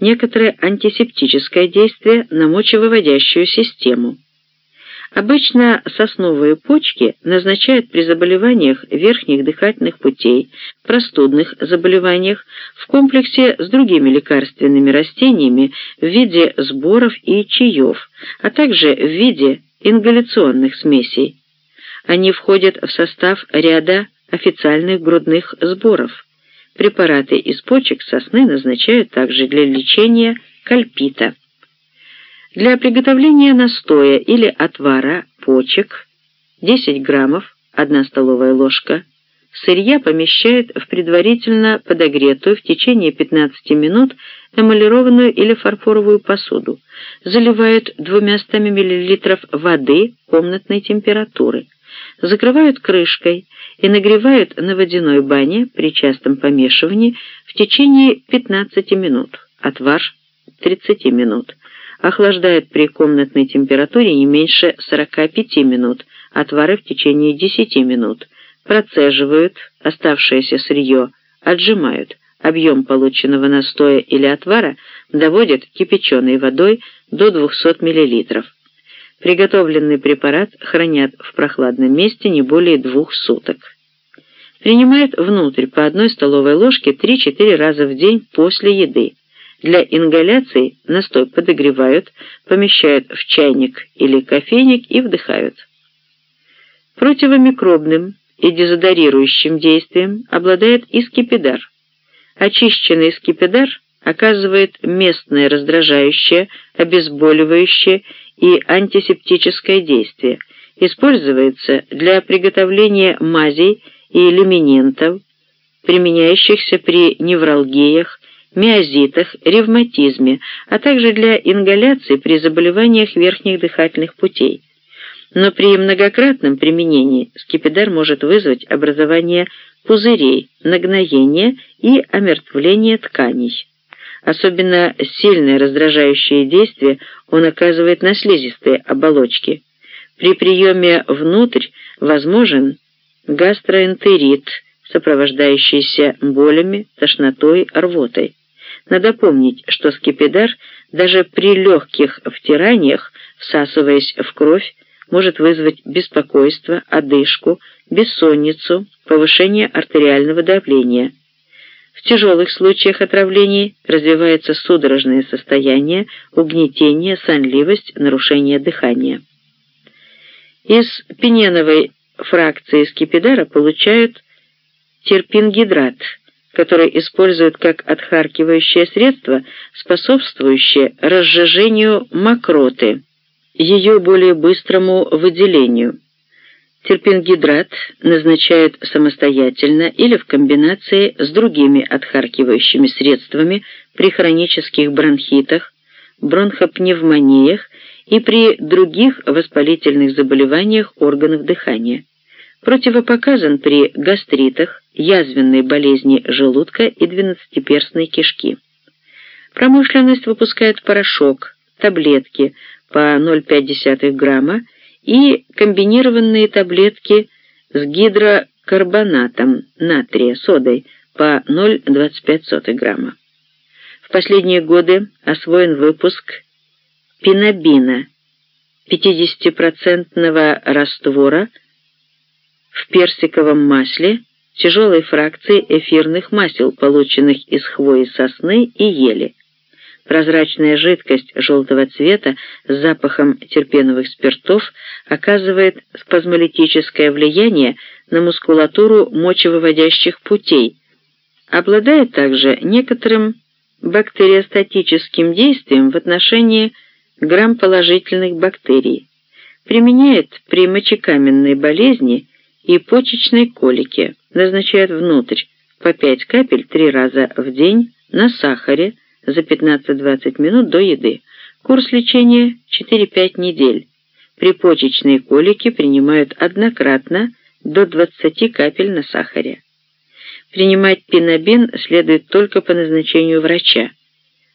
некоторое антисептическое действие на мочевыводящую систему. Обычно сосновые почки назначают при заболеваниях верхних дыхательных путей, простудных заболеваниях в комплексе с другими лекарственными растениями в виде сборов и чаев, а также в виде ингаляционных смесей. Они входят в состав ряда официальных грудных сборов. Препараты из почек сосны назначают также для лечения кальпита. Для приготовления настоя или отвара почек 10 граммов, 1 столовая ложка, сырья помещают в предварительно подогретую в течение 15 минут эмалированную или фарфоровую посуду, заливают 200 мл воды комнатной температуры, закрывают крышкой и нагревают на водяной бане при частом помешивании в течение 15 минут, отвар 30 минут, охлаждают при комнатной температуре не меньше 45 минут, отвары в течение 10 минут, процеживают оставшееся сырье, отжимают, объем полученного настоя или отвара доводят кипяченой водой до 200 мл. Приготовленный препарат хранят в прохладном месте не более двух суток. Принимают внутрь по одной столовой ложке 3-4 раза в день после еды. Для ингаляции настой подогревают, помещают в чайник или кофейник и вдыхают. Противомикробным и дезодорирующим действием обладает и скипидар. Очищенный скипидар оказывает местное раздражающее, обезболивающее и антисептическое действие, используется для приготовления мазей и элементов, применяющихся при невралгиях, миозитах, ревматизме, а также для ингаляции при заболеваниях верхних дыхательных путей. Но при многократном применении скипидар может вызвать образование пузырей, нагноение и омертвление тканей. Особенно сильное раздражающее действие он оказывает на слизистые оболочки. При приеме внутрь возможен гастроэнтерит, сопровождающийся болями, тошнотой, рвотой. Надо помнить, что скипидар даже при легких втираниях, всасываясь в кровь, может вызвать беспокойство, одышку, бессонницу, повышение артериального давления. В тяжелых случаях отравлений развивается судорожное состояние, угнетение, сонливость, нарушение дыхания. Из пененовой фракции скипидара получают терпингидрат, который используют как отхаркивающее средство, способствующее разжижению мокроты, ее более быстрому выделению. Терпингидрат назначают самостоятельно или в комбинации с другими отхаркивающими средствами при хронических бронхитах, бронхопневмониях и при других воспалительных заболеваниях органов дыхания. Противопоказан при гастритах, язвенной болезни желудка и двенадцатиперстной кишки. Промышленность выпускает порошок, таблетки по 0,5 грамма и комбинированные таблетки с гидрокарбонатом натрия содой по 0,25 грамма. В последние годы освоен выпуск пинобина 50% раствора в персиковом масле тяжелой фракции эфирных масел, полученных из хвои сосны и ели. Прозрачная жидкость желтого цвета с запахом терпеновых спиртов оказывает спазмолитическое влияние на мускулатуру мочевыводящих путей, обладает также некоторым бактериостатическим действием в отношении грамположительных бактерий. Применяет при мочекаменной болезни и почечной колике. Назначает внутрь по 5 капель 3 раза в день на сахаре за 15-20 минут до еды. Курс лечения 4-5 недель. При почечной колике принимают однократно до 20 капель на сахаре. Принимать пинобин следует только по назначению врача.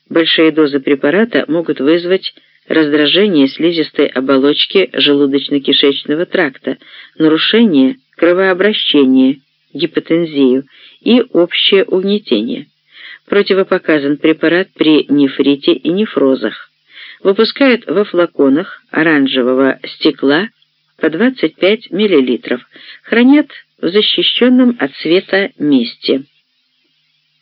Большие дозы препарата могут вызвать раздражение слизистой оболочки желудочно-кишечного тракта, нарушение кровообращения, гипотензию и общее угнетение. Противопоказан препарат при нефрите и нефрозах. Выпускают во флаконах оранжевого стекла по 25 мл. Хранят в защищенном от света месте.